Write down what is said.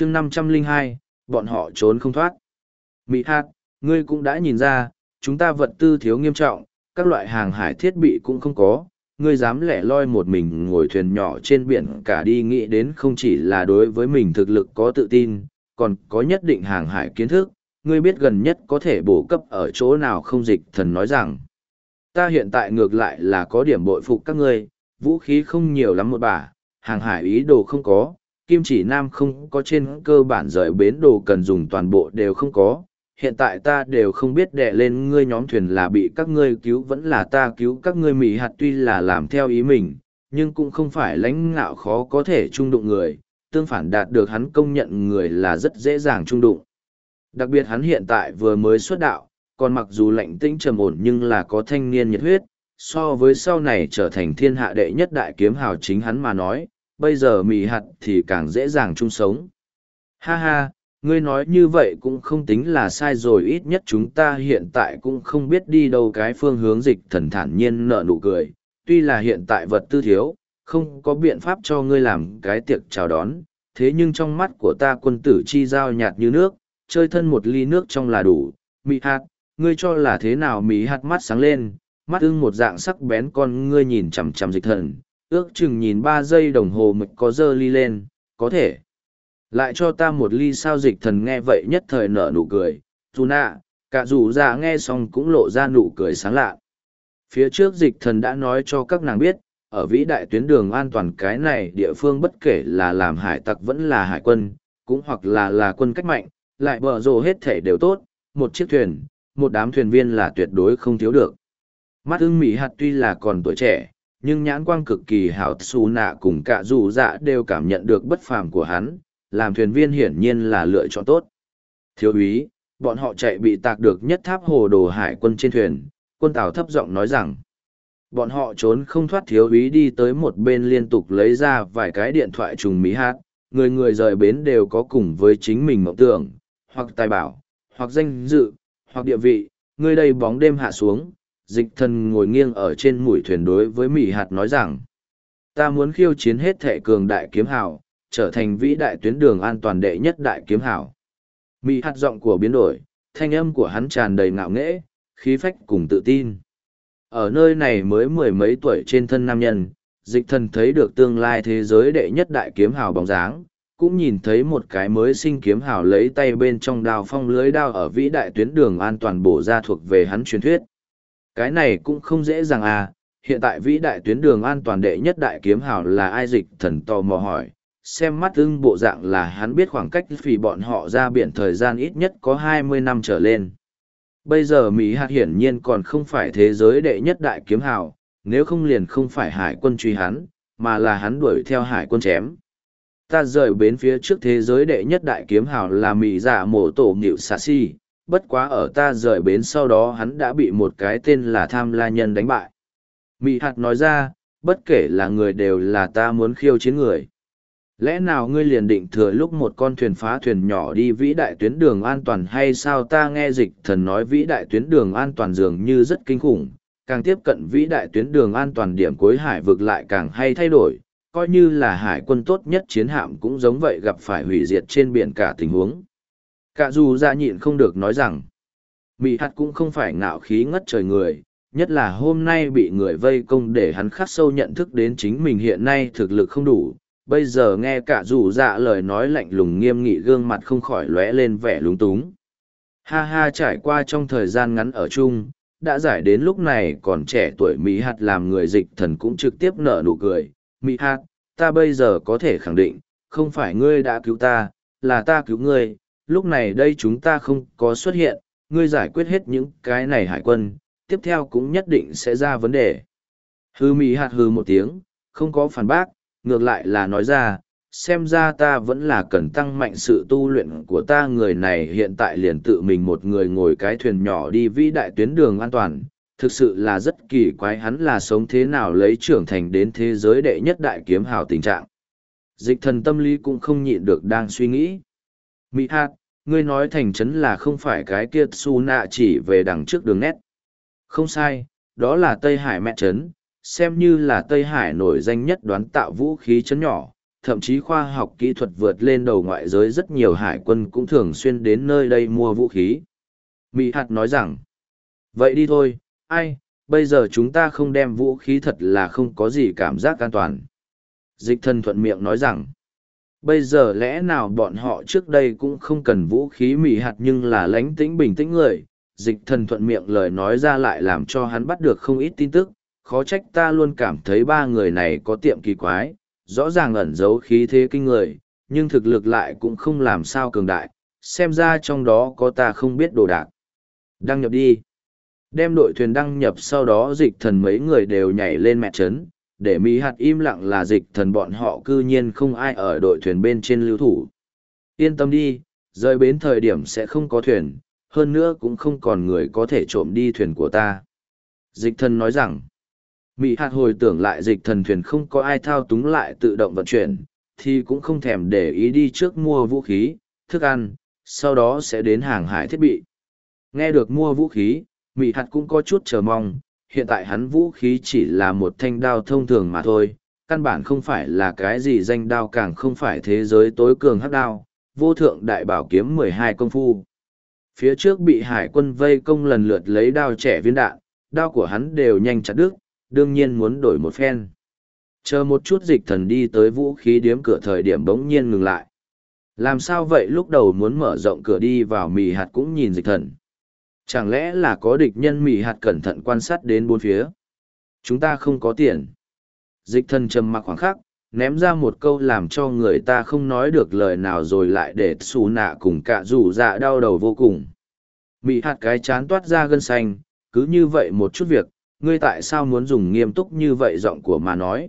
chương năm trăm linh hai, bọn họ trốn không thoát. Mỹ hát ngươi cũng đã nhìn ra, chúng ta vật tư thiếu nghiêm trọng, các loại hàng hải thiết bị cũng không có. Ngươi dám lẻ loi một mình ngồi thuyền nhỏ trên biển cả đi nghĩ đến không chỉ là đối với mình thực lực có tự tin, còn có nhất định hàng hải kiến thức. Ngươi biết gần nhất có thể bổ cấp ở chỗ nào không dịch thần nói rằng. Ta hiện tại ngược lại là có điểm bội phục các ngươi, vũ khí không nhiều lắm một bà, hàng hải ý đồ không có kim chỉ nam không có trên cơ bản rời bến đồ cần dùng toàn bộ đều không có. Hiện tại ta đều không biết đệ lên ngươi nhóm thuyền là bị các ngươi cứu vẫn là ta cứu các ngươi mỹ hạt tuy là làm theo ý mình, nhưng cũng không phải lãnh ngạo khó có thể trung đụng người, tương phản đạt được hắn công nhận người là rất dễ dàng trung đụng. Đặc biệt hắn hiện tại vừa mới xuất đạo, còn mặc dù lạnh tĩnh trầm ổn nhưng là có thanh niên nhiệt huyết, so với sau này trở thành thiên hạ đệ nhất đại kiếm hào chính hắn mà nói bây giờ mì hạt thì càng dễ dàng chung sống. Ha ha, ngươi nói như vậy cũng không tính là sai rồi ít nhất chúng ta hiện tại cũng không biết đi đâu cái phương hướng dịch thần thản nhiên nở nụ cười. Tuy là hiện tại vật tư thiếu, không có biện pháp cho ngươi làm cái tiệc chào đón, thế nhưng trong mắt của ta quân tử chi giao nhạt như nước, chơi thân một ly nước trong là đủ. Mị hạt, ngươi cho là thế nào mị hạt mắt sáng lên, mắt ưng một dạng sắc bén con ngươi nhìn chằm chằm dịch thần, ước chừng nhìn ba giây đồng hồ mực có dơ ly lên, có thể. Lại cho ta một ly sao dịch thần nghe vậy nhất thời nở nụ cười, dù nạ, cả dù già nghe xong cũng lộ ra nụ cười sáng lạ. Phía trước dịch thần đã nói cho các nàng biết, ở vĩ đại tuyến đường an toàn cái này địa phương bất kể là làm hải tặc vẫn là hải quân, cũng hoặc là là quân cách mạnh, lại bờ rồ hết thể đều tốt, một chiếc thuyền, một đám thuyền viên là tuyệt đối không thiếu được. Mắt ưng Mỹ hạt tuy là còn tuổi trẻ, nhưng nhãn quang cực kỳ hảo xù nạ cùng cả dù dạ đều cảm nhận được bất phàm của hắn, làm thuyền viên hiển nhiên là lựa chọn tốt. Thiếu úy, bọn họ chạy bị tạc được nhất tháp hồ đồ hải quân trên thuyền, quân tàu thấp giọng nói rằng, bọn họ trốn không thoát thiếu úy đi tới một bên liên tục lấy ra vài cái điện thoại trùng mỹ hát, người người rời bến đều có cùng với chính mình mộng tưởng, hoặc tài bảo, hoặc danh dự, hoặc địa vị, người đây bóng đêm hạ xuống, dịch thần ngồi nghiêng ở trên mũi thuyền đối với mỹ hạt nói rằng ta muốn khiêu chiến hết thệ cường đại kiếm hảo, trở thành vĩ đại tuyến đường an toàn đệ nhất đại kiếm hảo. mỹ hạt giọng của biến đổi thanh âm của hắn tràn đầy ngạo nghễ khí phách cùng tự tin ở nơi này mới mười mấy tuổi trên thân nam nhân dịch thần thấy được tương lai thế giới đệ nhất đại kiếm hào bóng dáng cũng nhìn thấy một cái mới sinh kiếm hào lấy tay bên trong đào phong lưới đao ở vĩ đại tuyến đường an toàn bổ ra thuộc về hắn truyền thuyết cái này cũng không dễ dàng à, hiện tại vĩ đại tuyến đường an toàn đệ nhất đại kiếm hào là ai dịch thần tò mò hỏi, xem mắt ưng bộ dạng là hắn biết khoảng cách vì bọn họ ra biển thời gian ít nhất có hai mươi năm trở lên. Bây giờ Mỹ hạt hiển nhiên còn không phải thế giới đệ nhất đại kiếm hào, nếu không liền không phải hải quân truy hắn, mà là hắn đuổi theo hải quân chém. Ta rời bến phía trước thế giới đệ nhất đại kiếm hào là Mỹ giả mổ tổ nghịu xà si, bất quá ở ta rời bến sau đó hắn đã bị một cái tên là tham la nhân đánh bại. Mị hạt nói ra, bất kể là người đều là ta muốn khiêu chiến người. Lẽ nào ngươi liền định thừa lúc một con thuyền phá thuyền nhỏ đi vĩ đại tuyến đường an toàn hay sao ta nghe dịch thần nói vĩ đại tuyến đường an toàn dường như rất kinh khủng, càng tiếp cận vĩ đại tuyến đường an toàn điểm cuối hải vực lại càng hay thay đổi, coi như là hải quân tốt nhất chiến hạm cũng giống vậy gặp phải hủy diệt trên biển cả tình huống. Cả dù ra nhịn không được nói rằng, Mị hạt cũng không phải ngạo khí ngất trời người, nhất là hôm nay bị người vây công để hắn khắc sâu nhận thức đến chính mình hiện nay thực lực không đủ. Bây giờ nghe cả dù dạ lời nói lạnh lùng nghiêm nghị gương mặt không khỏi lóe lên vẻ lúng túng. Ha ha trải qua trong thời gian ngắn ở chung, đã giải đến lúc này còn trẻ tuổi Mỹ hạt làm người dịch thần cũng trực tiếp nở nụ cười. Mỹ hạt, ta bây giờ có thể khẳng định, không phải ngươi đã cứu ta, là ta cứu ngươi, lúc này đây chúng ta không có xuất hiện, ngươi giải quyết hết những cái này hải quân, tiếp theo cũng nhất định sẽ ra vấn đề. Hư mì hạt hư một tiếng, không có phản bác, ngược lại là nói ra, xem ra ta vẫn là cần tăng mạnh sự tu luyện của ta người này hiện tại liền tự mình một người ngồi cái thuyền nhỏ đi vĩ đại tuyến đường an toàn. Thực sự là rất kỳ quái hắn là sống thế nào lấy trưởng thành đến thế giới đệ nhất đại kiếm hào tình trạng. Dịch thần tâm lý cũng không nhịn được đang suy nghĩ. Mỹ hạt, ngươi nói thành trấn là không phải cái kia su nạ chỉ về đằng trước đường nét. Không sai, đó là Tây Hải mẹ trấn, xem như là Tây Hải nổi danh nhất đoán tạo vũ khí trấn nhỏ, thậm chí khoa học kỹ thuật vượt lên đầu ngoại giới rất nhiều hải quân cũng thường xuyên đến nơi đây mua vũ khí. Mỹ hạt nói rằng, vậy đi thôi, ai, bây giờ chúng ta không đem vũ khí thật là không có gì cảm giác an toàn. Dịch thân thuận miệng nói rằng, bây giờ lẽ nào bọn họ trước đây cũng không cần vũ khí mỉ hạt nhưng là lánh tĩnh bình tĩnh người. Dịch thần thuận miệng lời nói ra lại làm cho hắn bắt được không ít tin tức. Khó trách ta luôn cảm thấy ba người này có tiệm kỳ quái. Rõ ràng ẩn giấu khí thế kinh người, nhưng thực lực lại cũng không làm sao cường đại. Xem ra trong đó có ta không biết đồ đạc. Đăng nhập đi. Đem đội thuyền đăng nhập sau đó dịch thần mấy người đều nhảy lên mẹ trấn để mỹ hạt im lặng là dịch thần bọn họ cư nhiên không ai ở đội thuyền bên trên lưu thủ. Yên tâm đi, rời bến thời điểm sẽ không có thuyền, hơn nữa cũng không còn người có thể trộm đi thuyền của ta. Dịch thần nói rằng, Mỹ hạt hồi tưởng lại dịch thần thuyền không có ai thao túng lại tự động vận chuyển, thì cũng không thèm để ý đi trước mua vũ khí, thức ăn, sau đó sẽ đến hàng hải thiết bị. Nghe được mua vũ khí, Mỹ hạt cũng có chút chờ mong, hiện tại hắn vũ khí chỉ là một thanh đao thông thường mà thôi, căn bản không phải là cái gì danh đao càng không phải thế giới tối cường hắc đao, vô thượng đại bảo kiếm mười hai công phu. Phía trước bị hải quân vây công lần lượt lấy đao trẻ viên đạn, đao của hắn đều nhanh chặt đứt, đương nhiên muốn đổi một phen. Chờ một chút dịch thần đi tới vũ khí điếm cửa thời điểm bỗng nhiên ngừng lại. Làm sao vậy lúc đầu muốn mở rộng cửa đi vào mì hạt cũng nhìn dịch thần. Chẳng lẽ là có địch nhân mỉ hạt cẩn thận quan sát đến bốn phía? Chúng ta không có tiền. Dịch thần trầm mặc khoảng khắc, ném ra một câu làm cho người ta không nói được lời nào rồi lại để xù nạ cùng cả rủ dạ đau đầu vô cùng. Mị hạt cái chán toát ra gân xanh, cứ như vậy một chút việc, ngươi tại sao muốn dùng nghiêm túc như vậy giọng của mà nói.